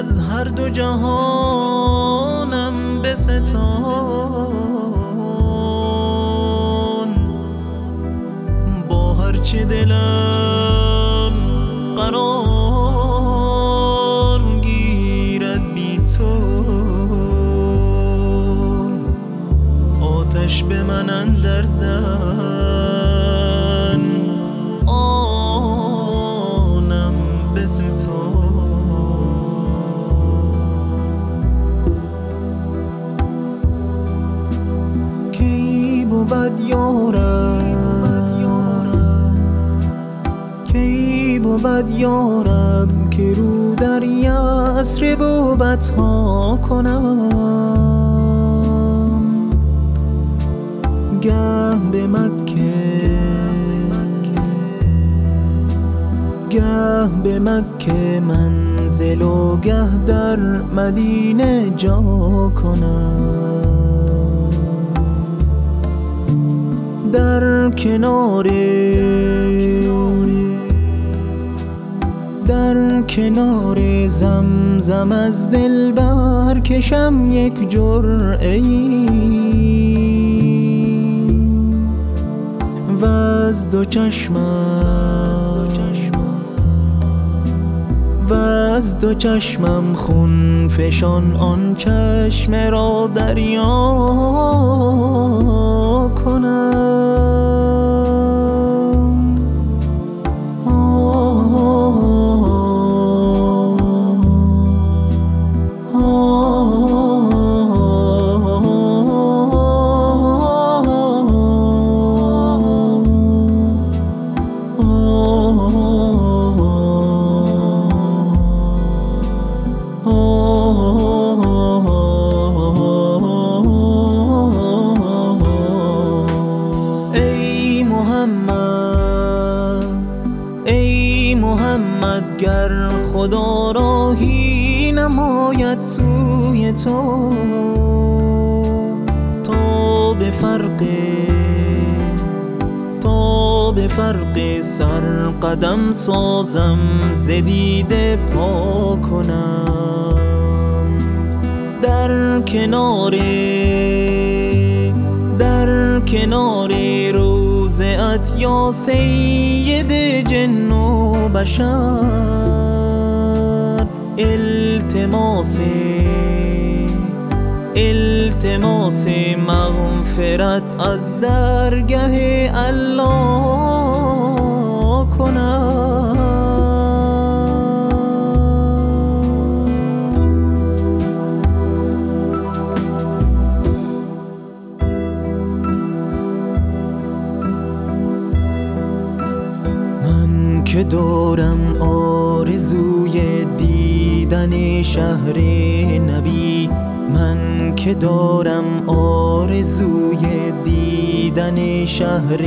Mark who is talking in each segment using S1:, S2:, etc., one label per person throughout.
S1: از هر دو جهانم بستان. با هرچه دلم قرار گیرد بی تو. آتش به من اندر زن بود یارم. کی بود یارم که رو در یسر بوبت ها کنم؟ گه به مکه. گه به مکه منزل و گه در مدینه جا کنم. در کنار در کنار زمزم از دل برکشم یک جرعه و از دو چشمم و از دو چشمم خون فشان آن چشم را دریا. محمد ای محمد گر خدا راهی نماید سوی تو تا به فرق تا به فرق سر قدم سازم زدیده پا کنم. در کنار در کنار سید جن و بشر. التماس التماس مغفرت از درگه الله کنم دارم آرزوی دیدن شهر نبی. من که دارم آرزوی دیدن شهر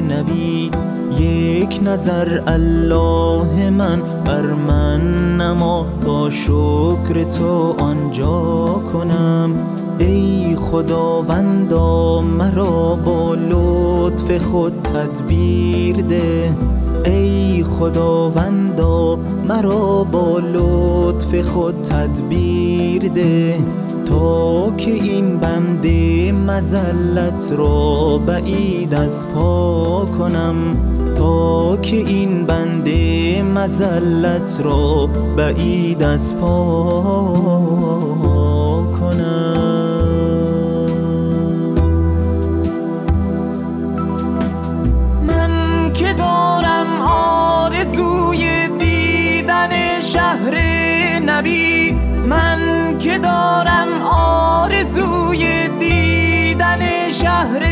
S1: نبی. یک نظر الله من بر من نما. با شکر تو آنجا کنم. ای خداوندا مرا با لطف خود تدبیر ده. ای خداوندا مرا با لطف خود تدبیر ده تا که این بنده مزلت را بعید از پا کنم تا که این بنده مزلت را بعید از پا نبی من که دارم آرزوی دیدن شهر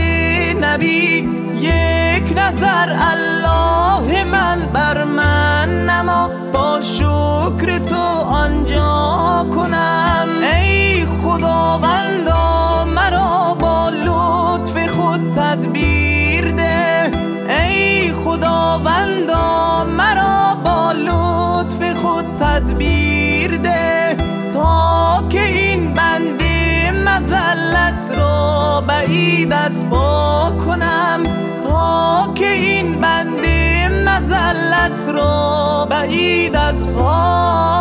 S1: نبی یک نظر الله من بر من مزلت را بعید از پا کنم. تا که این بنده مزلت را بعید از پا